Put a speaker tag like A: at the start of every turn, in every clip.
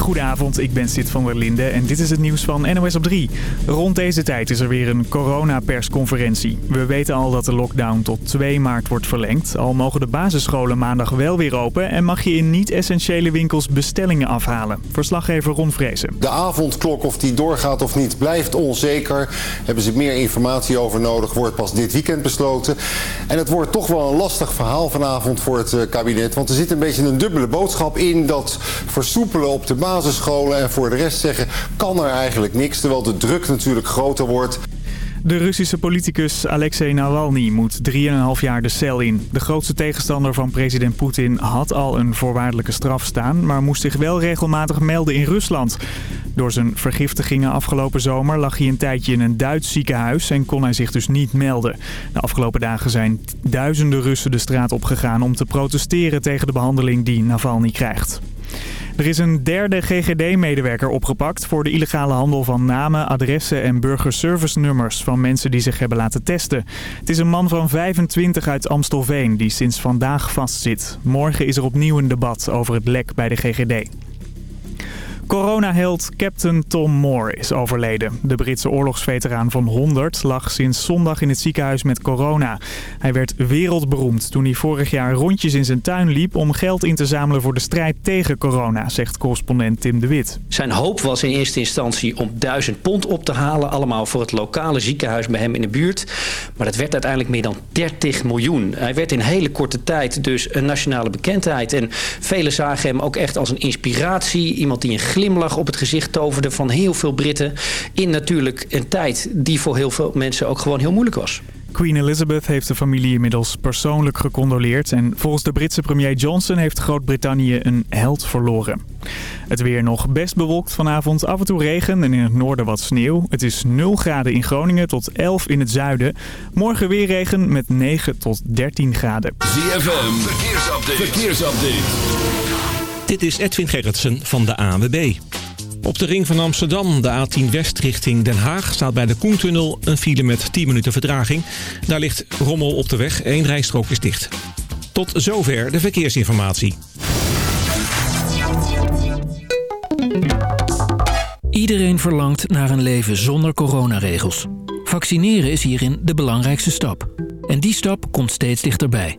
A: Goedenavond, ik ben Sid van der Linde en dit is het nieuws van NOS op 3. Rond deze tijd is er weer een coronapersconferentie. We weten al dat de lockdown tot 2 maart wordt verlengd. Al mogen de basisscholen maandag wel weer open en mag je in niet-essentiële winkels bestellingen afhalen. Verslaggever Ron Vrezen.
B: De avondklok, of die doorgaat of niet, blijft onzeker. Hebben ze meer informatie over nodig, wordt pas dit weekend besloten. En het wordt toch wel een lastig verhaal vanavond voor het eh, kabinet. Want er zit een beetje een dubbele boodschap in dat versoepelen op de basisscholen en voor de rest zeggen kan er eigenlijk niks. Terwijl de druk natuurlijk groter wordt.
A: De Russische politicus Alexei Navalny moet 3,5 jaar de cel in. De grootste tegenstander van president Poetin had al een voorwaardelijke straf staan... maar moest zich wel regelmatig melden in Rusland. Door zijn vergiftigingen afgelopen zomer lag hij een tijdje in een Duits ziekenhuis... en kon hij zich dus niet melden. De afgelopen dagen zijn duizenden Russen de straat opgegaan... om te protesteren tegen de behandeling die Navalny krijgt. Er is een derde GGD-medewerker opgepakt voor de illegale handel van namen, adressen en burgerservice-nummers van mensen die zich hebben laten testen. Het is een man van 25 uit Amstelveen die sinds vandaag vastzit. Morgen is er opnieuw een debat over het lek bij de GGD. Coronaheld Captain Tom Moore is overleden. De Britse oorlogsveteraan van 100 lag sinds zondag in het ziekenhuis met corona. Hij werd wereldberoemd toen hij vorig jaar rondjes in zijn tuin liep... om geld in te zamelen voor de strijd tegen corona, zegt correspondent Tim de Wit.
C: Zijn hoop was in eerste instantie om 1000 pond op te halen... allemaal voor het lokale ziekenhuis bij hem in de buurt. Maar dat werd uiteindelijk meer dan 30 miljoen. Hij werd in hele korte tijd dus een nationale bekendheid. En velen zagen hem ook echt als een inspiratie. Iemand die een glimlach op het gezicht toverde van heel veel Britten. In natuurlijk een tijd die voor heel veel mensen ook gewoon heel moeilijk was.
A: Queen Elizabeth heeft de familie inmiddels persoonlijk gecondoleerd. En volgens de Britse premier Johnson heeft Groot-Brittannië een held verloren. Het weer nog best bewolkt vanavond. Af en toe regen en in het noorden wat sneeuw. Het is 0 graden in Groningen tot 11 in het zuiden. Morgen weer regen met 9 tot 13 graden.
D: ZFM, verkeersupdate. verkeersupdate.
E: Dit is Edwin Gerritsen van de ANWB. Op de ring van Amsterdam, de A10 West richting Den Haag... staat bij de Koentunnel een file met 10 minuten vertraging. Daar ligt rommel op de weg, één rijstrook is dicht. Tot zover de verkeersinformatie.
F: Iedereen verlangt naar een leven zonder coronaregels. Vaccineren is hierin de belangrijkste stap. En die stap komt steeds dichterbij.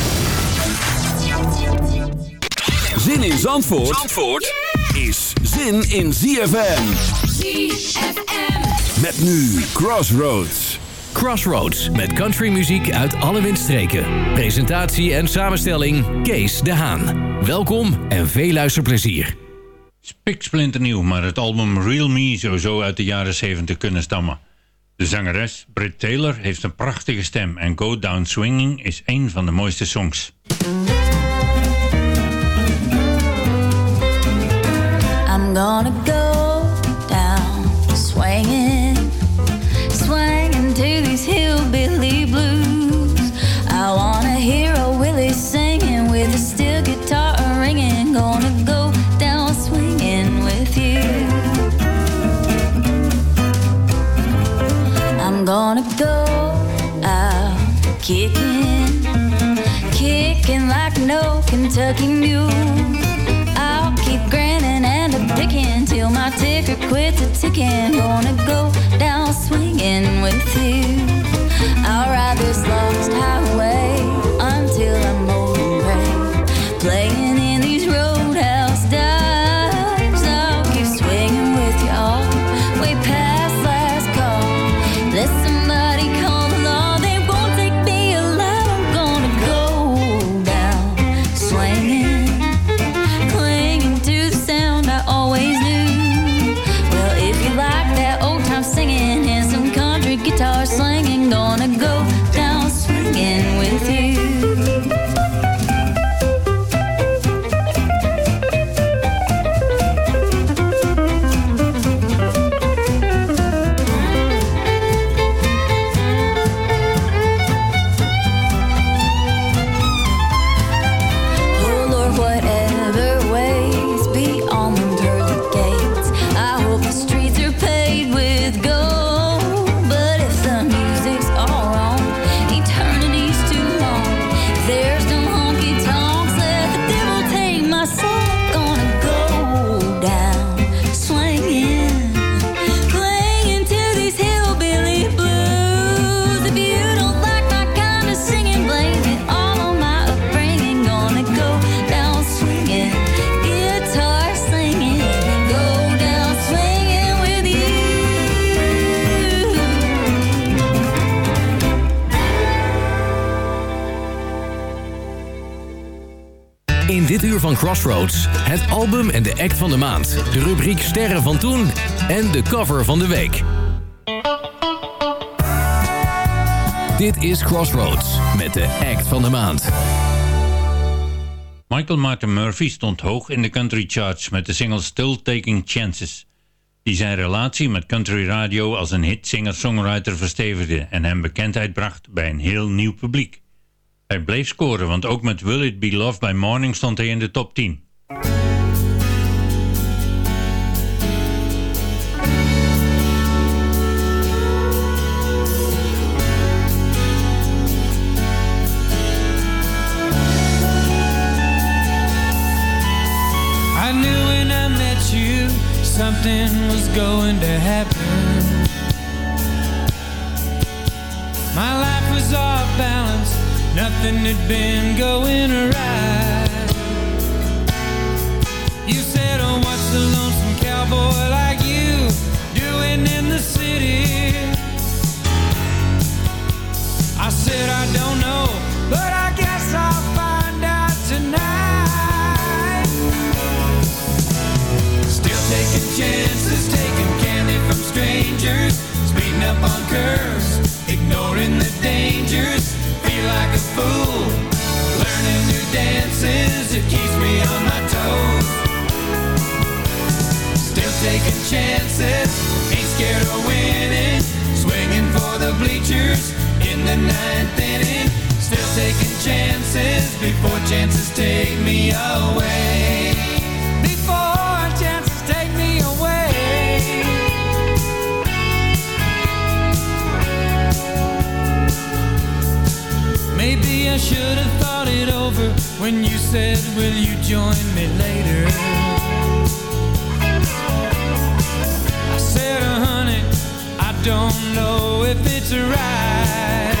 D: Zin in Zandvoort, Zandvoort is zin in ZFM.
G: ZFM.
D: Met nu Crossroads.
H: Crossroads met countrymuziek uit alle windstreken. Presentatie en samenstelling Kees de Haan. Welkom en veel luisterplezier.
I: Spiksplinternieuw, maar het album Real Me zou zo uit de jaren 70 kunnen stammen. De zangeres Britt Taylor heeft een prachtige stem en Go Down Swinging is een van de mooiste songs.
J: I'm gonna go down swinging, swinging to these hillbilly blues. I wanna hear a Willie singing with a steel guitar ringing. Gonna go down swinging with you. I'm gonna go out kicking, kicking like no Kentucky mule. Ticker quits a ticking. Gonna go down swinging with you.
H: Crossroads, het album en de act van de maand. De rubriek Sterren van Toen en de cover van de week. Dit is Crossroads met de act van de maand.
I: Michael Martin Murphy stond hoog in de country charts met de single Still Taking Chances, die zijn relatie met country radio als een hit singer-songwriter verstevigde en hem bekendheid bracht bij een heel nieuw publiek. Hij bleef scoren, want ook met Will It Be Love by Morning stond hij in de top 10.
K: Had been going right. You said, Oh, what's a lonesome cowboy like you doing in the city? I said, I don't know, but I guess I'll find out tonight. Still taking chances, taking candy from strangers, speeding up on curves, ignoring the dangers. Feel like a fool, learning new dances. It keeps me on my toes. Still taking chances, ain't scared of winning. Swinging for the bleachers in the ninth inning. Still taking chances before chances take me away. Maybe I should have thought it over when you said, Will you join me later? I said, oh, honey, I don't know if it's right.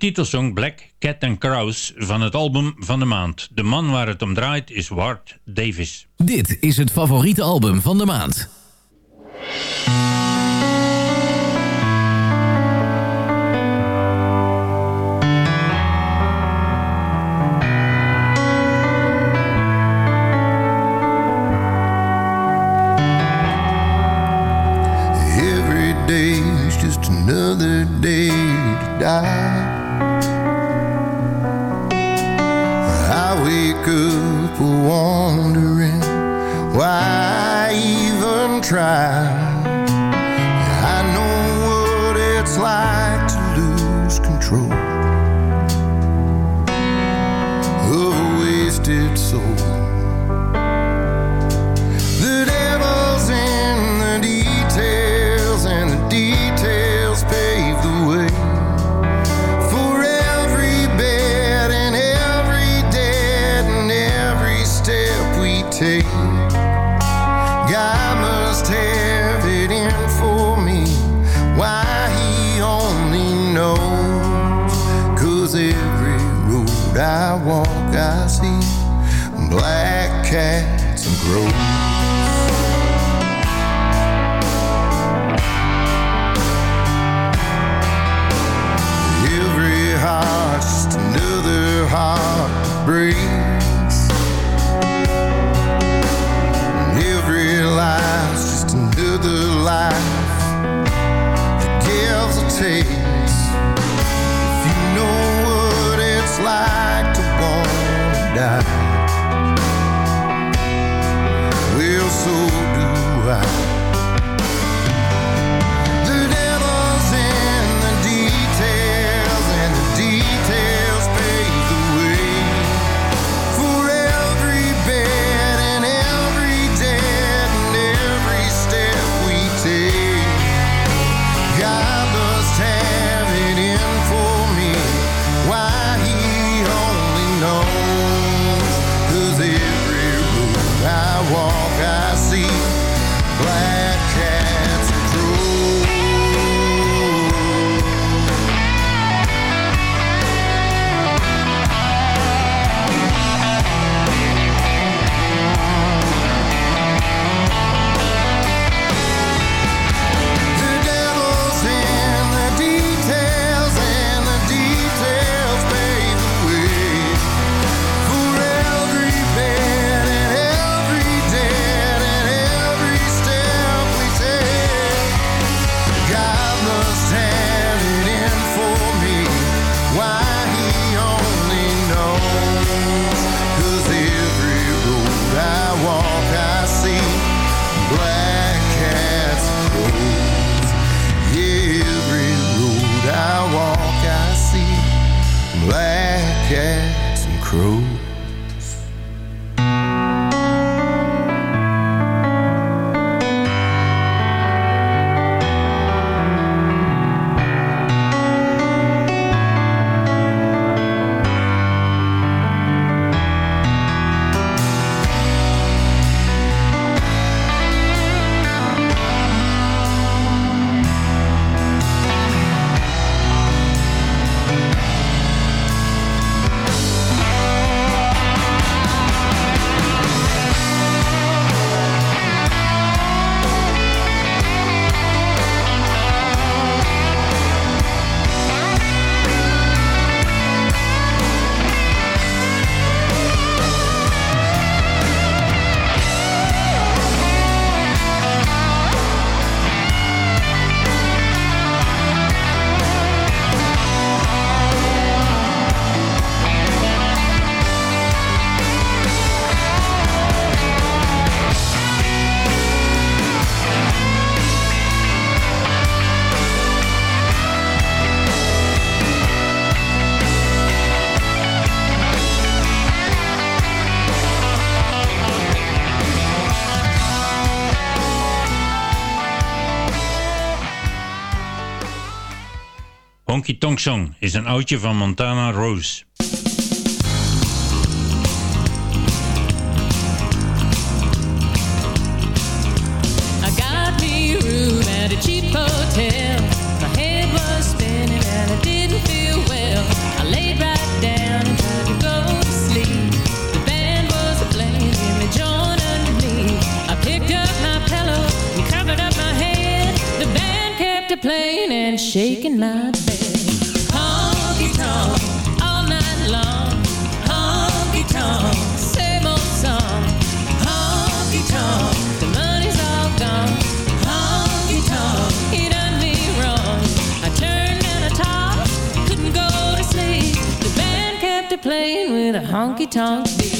I: titelsong Black Cat and Crows van het album van de maand. De man waar het om draait is Ward Davis.
K: Dit is het favoriete album van de maand.
L: die people wondering why I even try. I know what it's like to lose control of a wasted soul.
I: Honky Tonk Song is een oudje van Montana Rose.
M: honky tonk beat.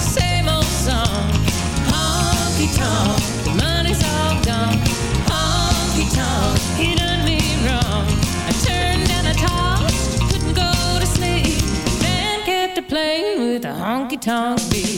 M: same old song. Honky tonk, the money's all gone. Honky tonk, done me wrong. I turned and I tossed, couldn't go to sleep. Kept a playing with a honky tonk beat.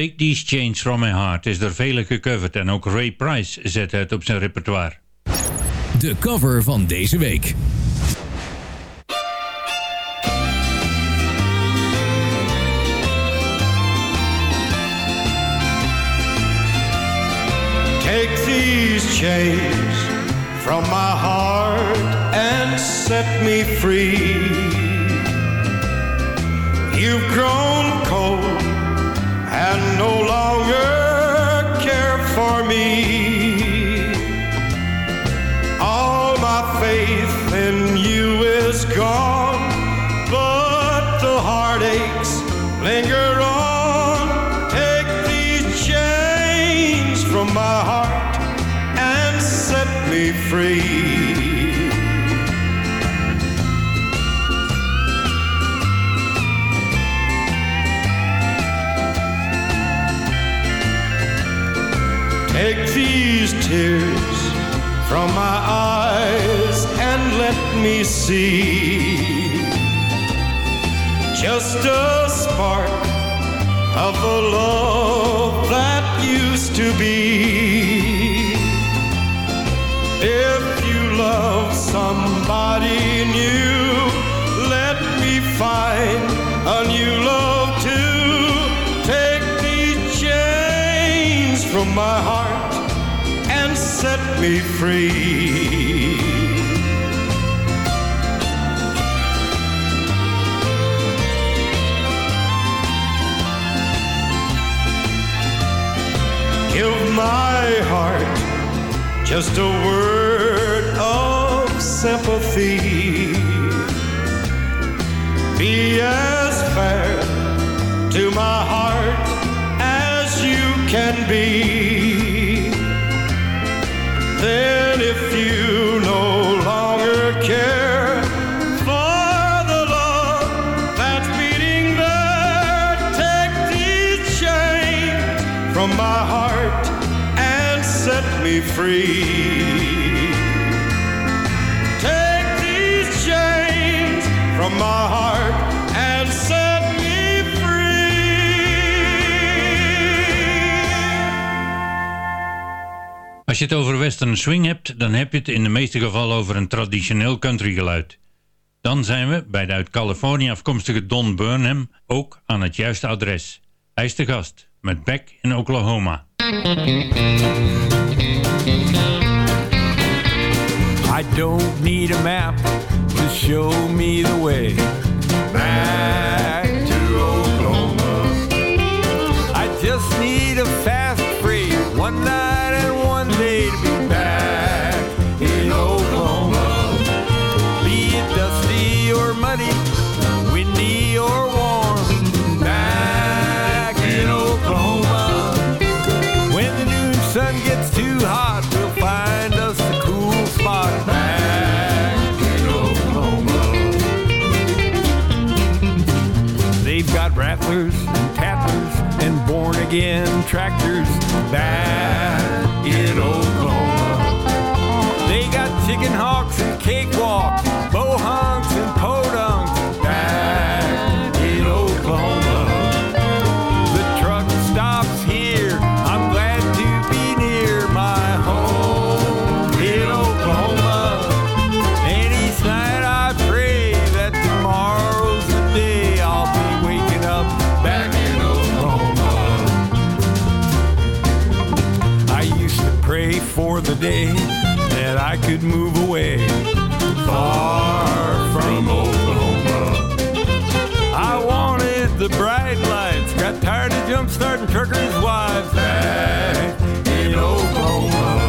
I: Take These Chains From My Heart is door velen gecoverd en ook Ray Price zet het op zijn repertoire.
H: De cover van deze week.
L: Take these chains from my heart and set me free. You've grown cold and no longer care for me. All my faith in you is gone, but the heartaches linger on. Take these chains from my heart and set me free. Take these tears from my eyes and let me see just a spark of the love that used to be. If you love somebody new, let me find a new love too. Take these chains from my heart set me free. Give my heart just a word of sympathy. Be as fair to my heart as you can be. Then, if you no longer care for the love that's beating there, take these chains from my heart and set me free.
I: Je het over western swing hebt, dan heb je het in de meeste gevallen over een traditioneel country geluid. Dan zijn we bij de uit Californië afkomstige Don Burnham ook aan het juiste adres. Hij is de gast met Back in Oklahoma.
N: I don't need a map to show me the way again. Tractors back got tired of jump starting truckers' wives back in Oklahoma.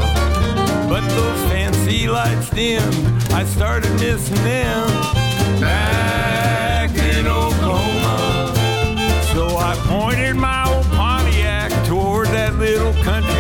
N: But those fancy lights dimmed, I started missing them back in Oklahoma. So I pointed my old Pontiac toward that little country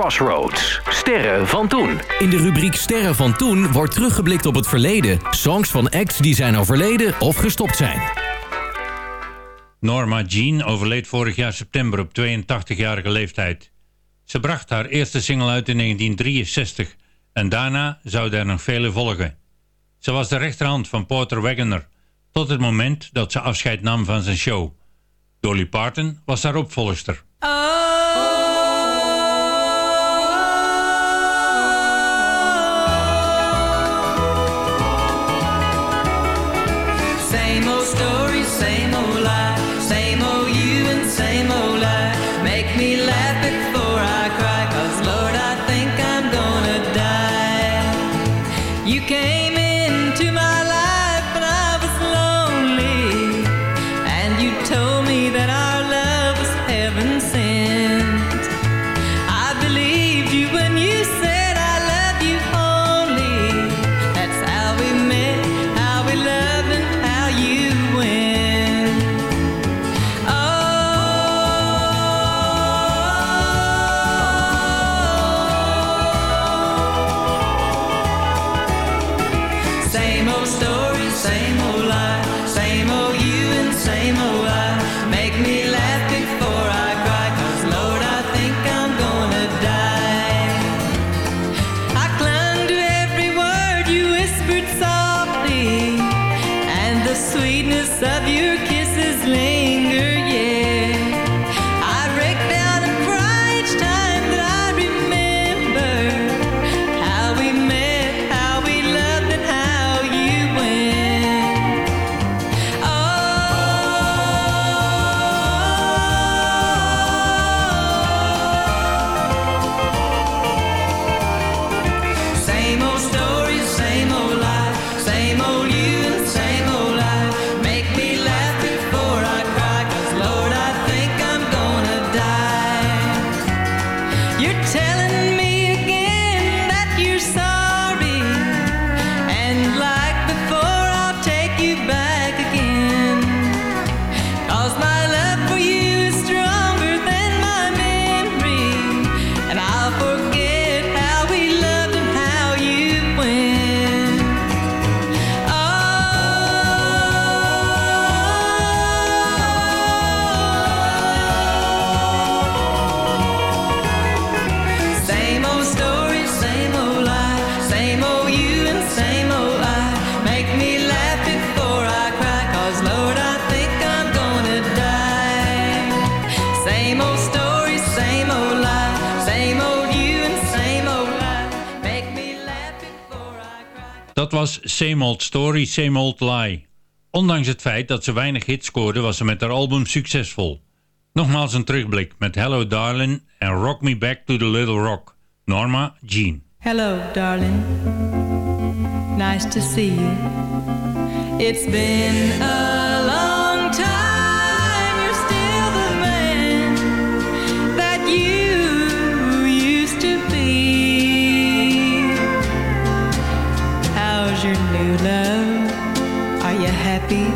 H: Crossroads. Sterren van toen. In de rubriek Sterren van toen wordt teruggeblikt op het verleden. Songs van acts die zijn overleden of gestopt zijn.
I: Norma Jean overleed vorig jaar september op 82-jarige leeftijd. Ze bracht haar eerste single uit in 1963 en daarna zouden er nog vele volgen. Ze was de rechterhand van Porter Wagoner tot het moment dat ze afscheid nam van zijn show. Dolly Parton was haar opvolgster.
J: Oh. Same Old
I: Story, Same Old Lie. Ondanks het feit dat ze weinig hits scoorde was ze met haar album succesvol. Nogmaals een terugblik met Hello Darling en Rock Me Back to the Little Rock. Norma Jean.
J: Hello darling, nice to see you. It's been a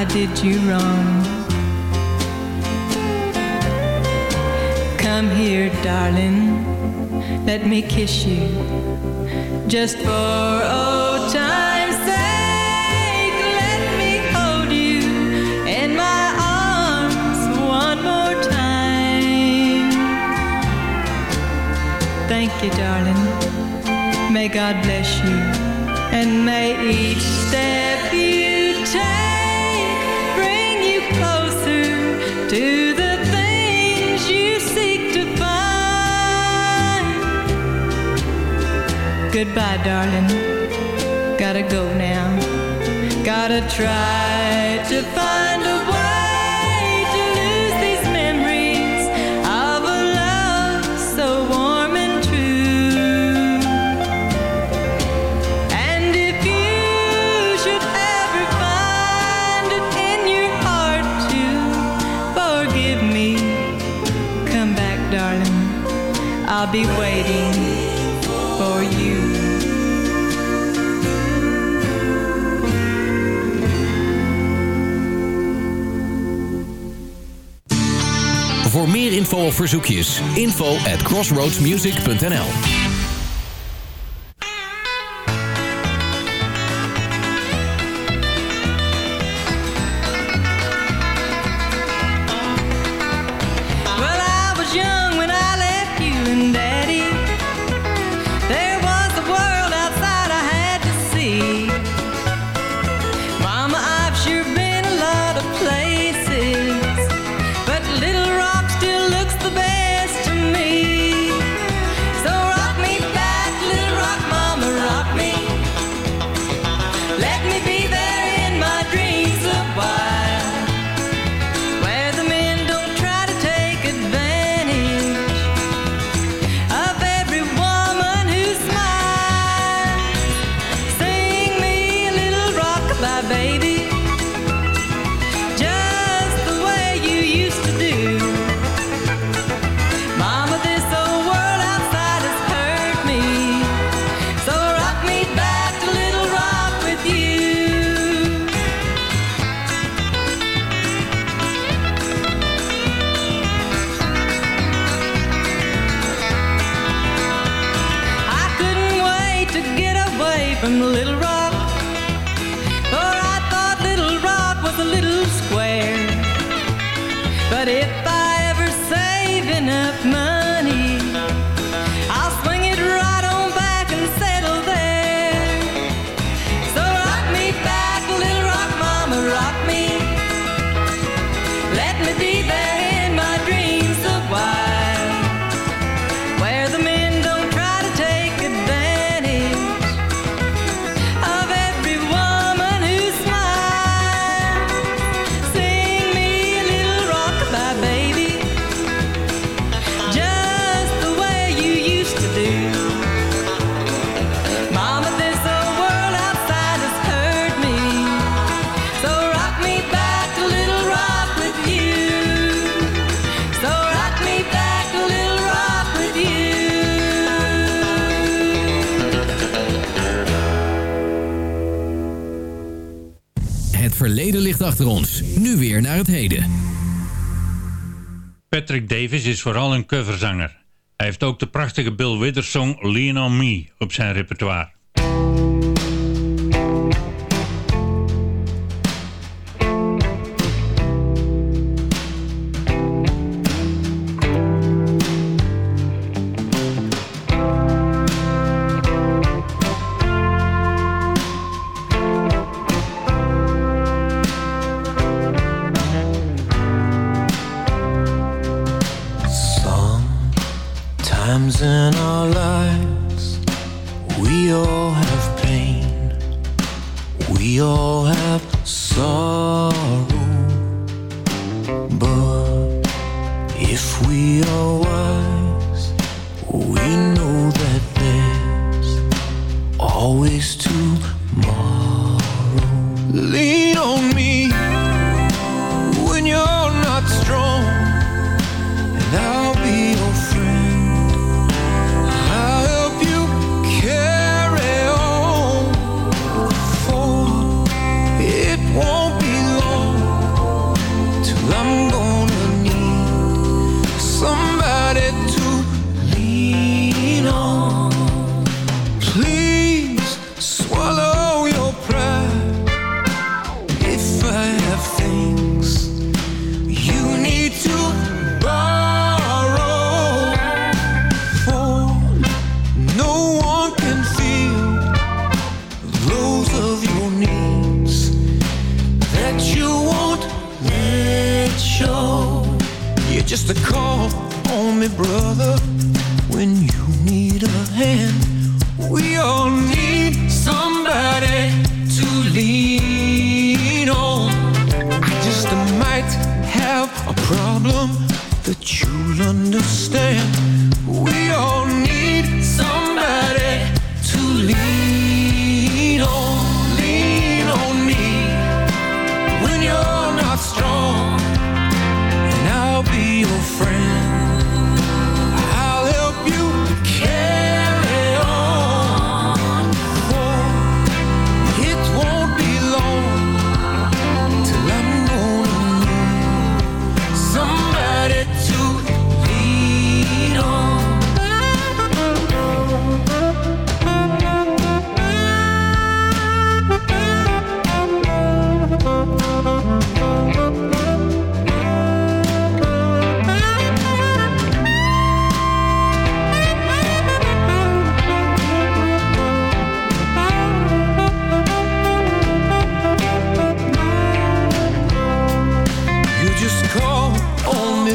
H: I did you wrong. Come here, darling, let me kiss you just for old time's Thank you, darling. May God bless you, and may each step you. Goodbye, darling. Gotta go now. Gotta try to find.
J: meer info of verzoekjes. Info at crossroadsmusic.nl achter ons. Nu weer naar het heden.
O: Patrick Davis is vooral een coverzanger. Hij heeft ook de prachtige Bill Withers song Lean On Me op zijn repertoire.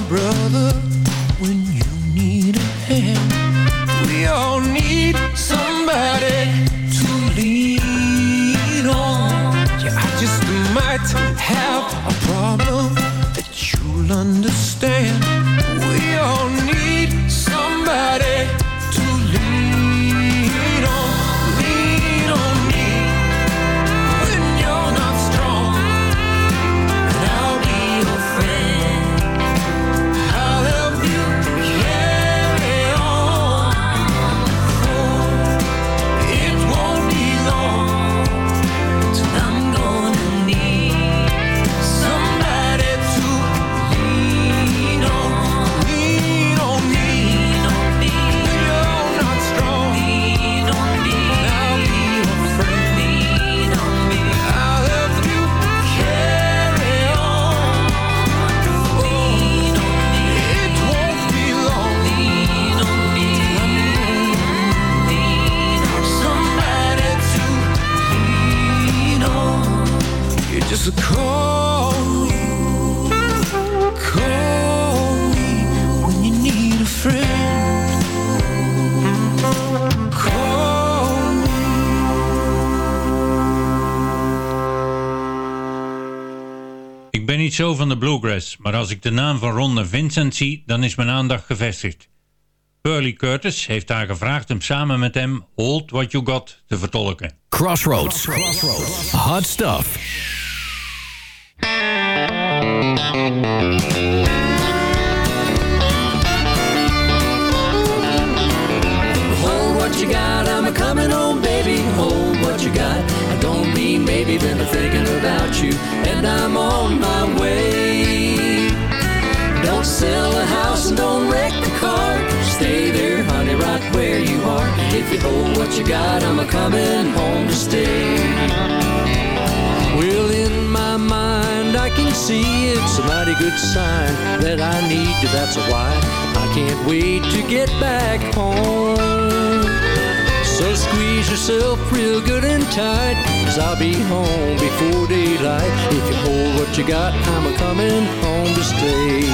O: Brother,
I: niet zo van de bluegrass, maar als ik de naam van Ron Vincent zie, dan is mijn aandacht gevestigd. Pearlie Curtis heeft haar gevraagd om samen met hem Hold What You Got te vertolken.
H: Crossroads. Hot stuff.
M: Hold what you got, I'm a coming home, baby. Hold what you got. I don't mean maybe, been thinking about you, and I'm on my If you hold what you got, I'm a coming home to stay. Well, in my mind, I can see it's a mighty good sign that I need you. That's why I can't wait to get back home. So squeeze yourself real good and tight, cause I'll be home before daylight. If you hold what you got, I'm a coming home to stay.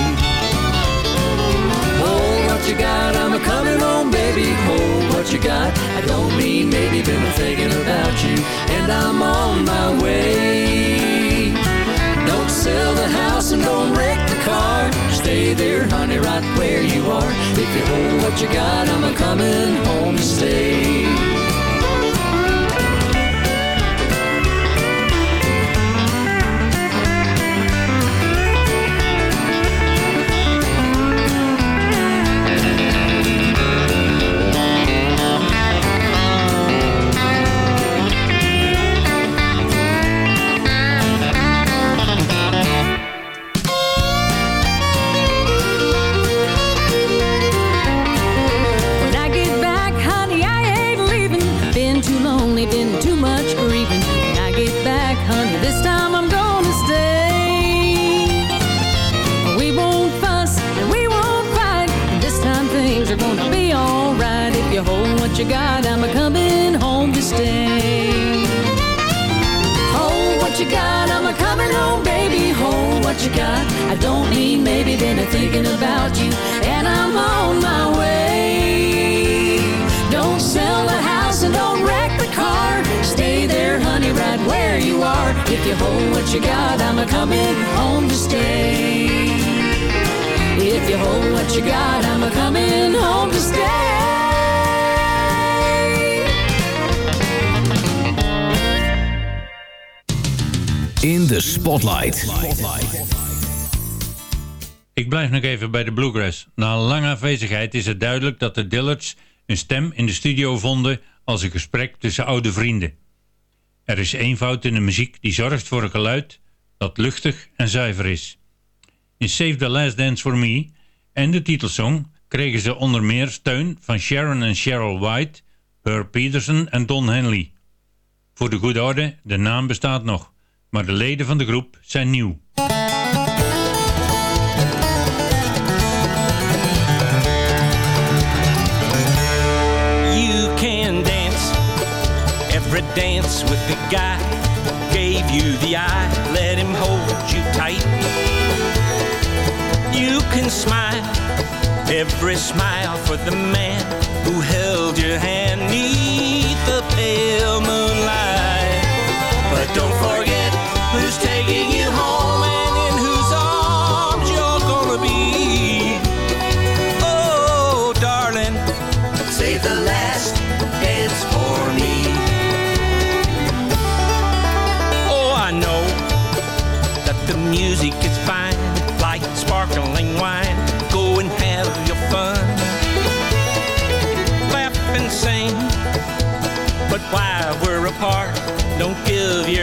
M: Hold what you got, I'm a coming home, baby. Hold you got. I don't mean maybe, been thinking about you, and I'm on my way. Don't sell the house and don't wreck the car. Stay there, honey, right where you are. If you hold what you got, I'm a coming home to stay. Thinking about you, and I'm on my way. Don't sell the house and don't wreck the car. Stay there, honey, right where you are. If you hold what you got, I'm a coming home to stay. If you hold what you got, I'm a coming home to stay.
H: In de Spotlight.
I: Ik blijf nog even bij de bluegrass. Na een lange afwezigheid is het duidelijk dat de Dillards een stem in de studio vonden als een gesprek tussen oude vrienden. Er is eenvoud in de muziek die zorgt voor een geluid dat luchtig en zuiver is. In Save the Last Dance for Me en de titelsong kregen ze onder meer steun van Sharon en Cheryl White, Burr Peterson en Don Henley. Voor de goede orde, de naam bestaat nog, maar de leden van de groep zijn nieuw.
K: Every dance with the guy who gave you the eye. Let him hold you tight. You can smile every smile for the man who held your hand neath the pale moonlight. But don't forget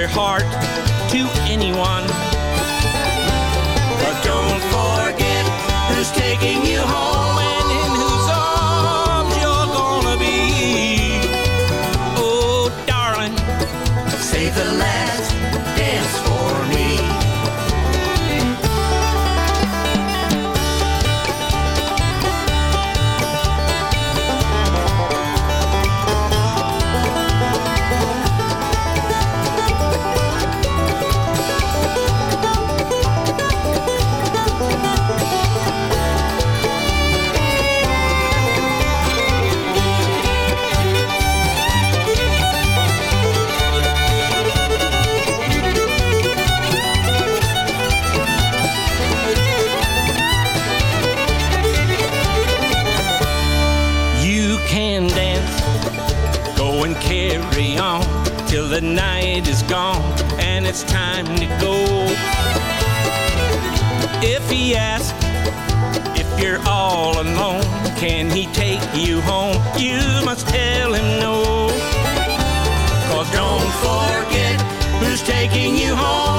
K: your heart to anyone. But don't forget who's taking If he asks if you're all alone, can he take you home? You must tell him no. Cause don't forget who's taking you home,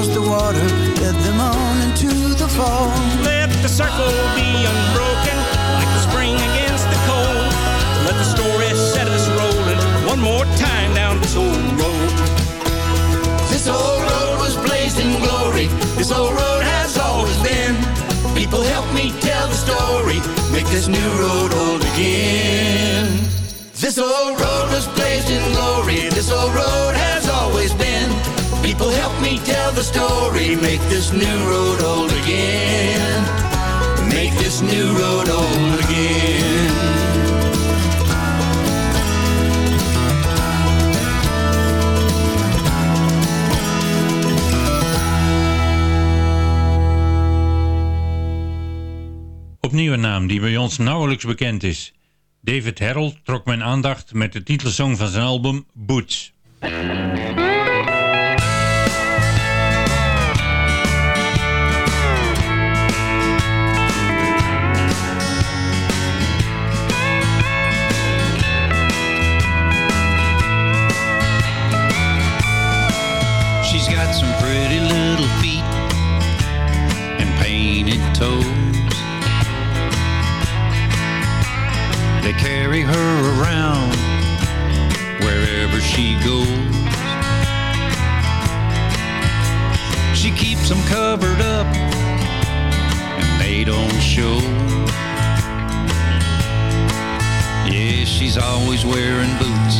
P: crossed the water, led them on into the fall.
O: Let the circle be unbroken, like the spring against the cold. Let the story set us rolling one more time down this old road.
J: This old road was blazed in glory. This old road has always been. People help me tell the story. Make this new road old again. This old road was blazed in glory. This old road has. Help me tell the story. Make this new road old again. Make this new road old again.
I: Opnieuw een naam die bij ons nauwelijks bekend is. David Harrell trok mijn aandacht met de titelsong van zijn album Boots.
K: Painted toes. They carry her around wherever she goes. She keeps them covered up and they don't show. Yeah, she's always wearing boots.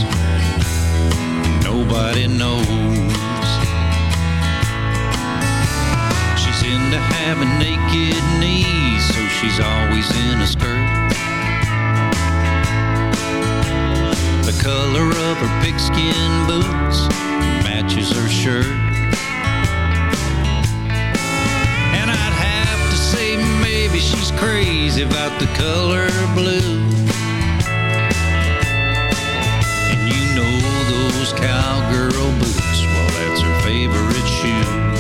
K: Nobody knows. She's into having naked knees, so she's always in a skirt. The color of her pigskin boots matches her shirt. And I'd have to say maybe she's crazy about the color blue. And you know those cowgirl boots, well, that's her favorite shoe.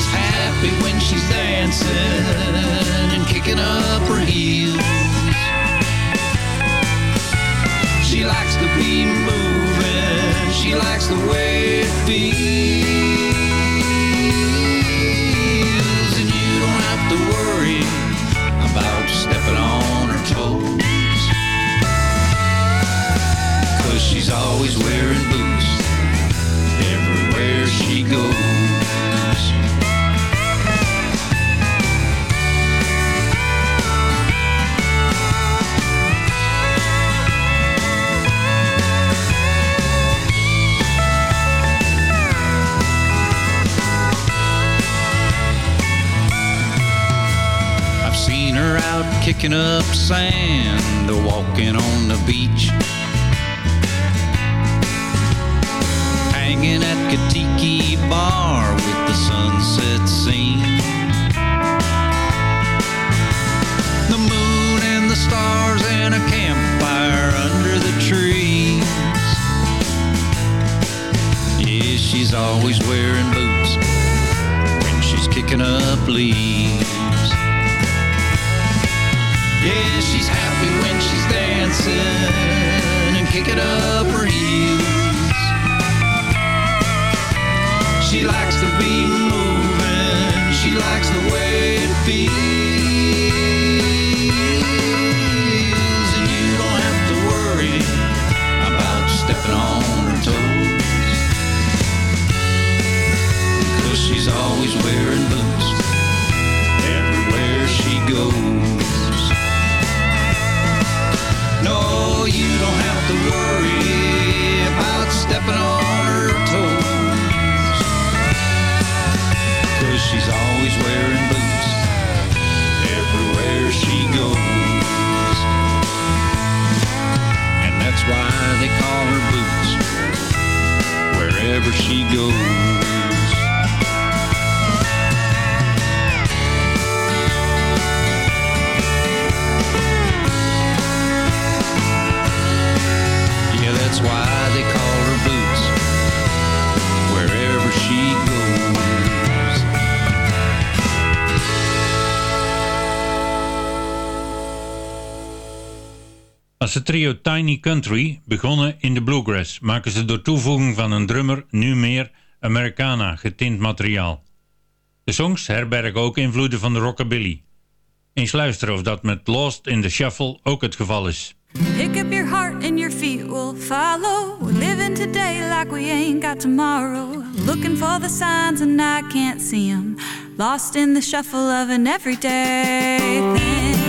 K: She's happy when she's dancing and kicking up her heels. She likes to be moving, she likes the way it feels. And you don't have to worry about stepping on her toes. Cause she's always wearing boots everywhere she goes. picking up sand or walking on the beach. Hanging at Katiki Bar with the sunset scene. The moon and the stars and a campfire under the trees. Yeah, she's always wearing boots when she's kicking up leaves. dancing and kicking up her heels. She likes the beat moving, she likes the way it feels. wherever she goes. yeah, That's why
I: Als het trio Tiny Country, begonnen in de bluegrass, maken ze door toevoeging van een drummer nu meer Americana getint materiaal. De songs herbergen ook invloeden van de rockabilly. Eens luisteren of dat met Lost in the Shuffle ook het geval is.
J: Pick up your heart and your feet will follow. We're living today like we ain't got tomorrow. Looking for the signs and I can't see them. Lost in the shuffle of an everyday thing.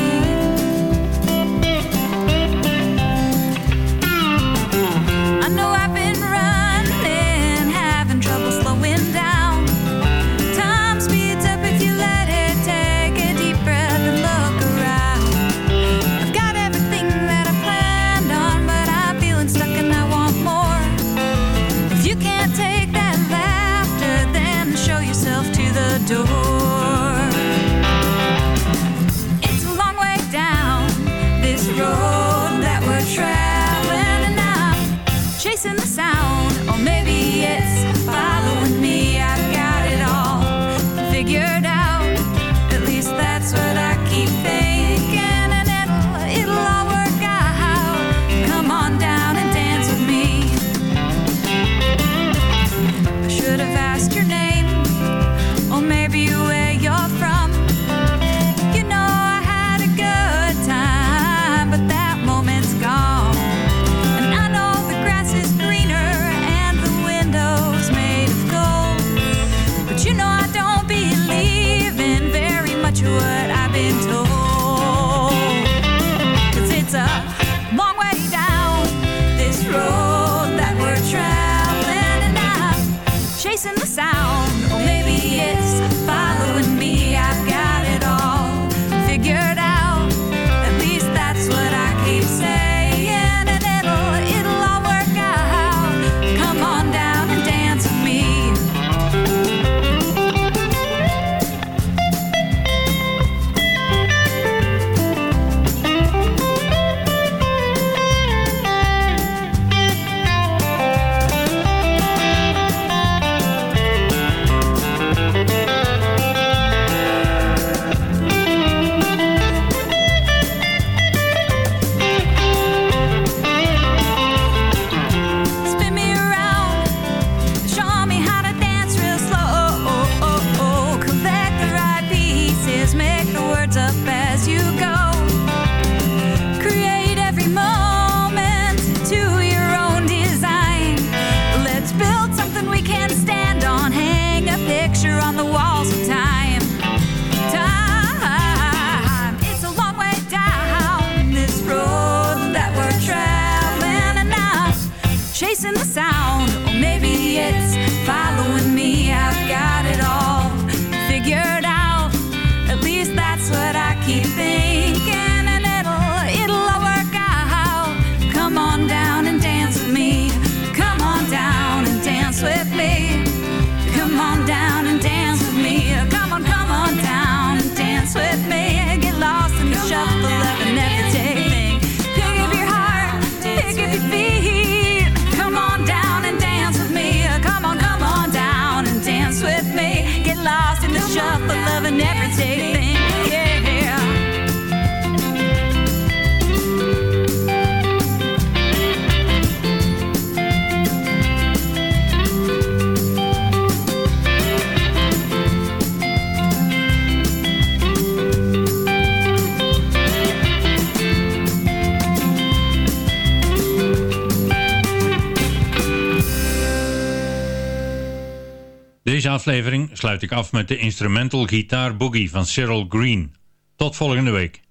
I: Aflevering sluit ik af met de instrumental gitaar boogie van Cyril Green. Tot volgende week.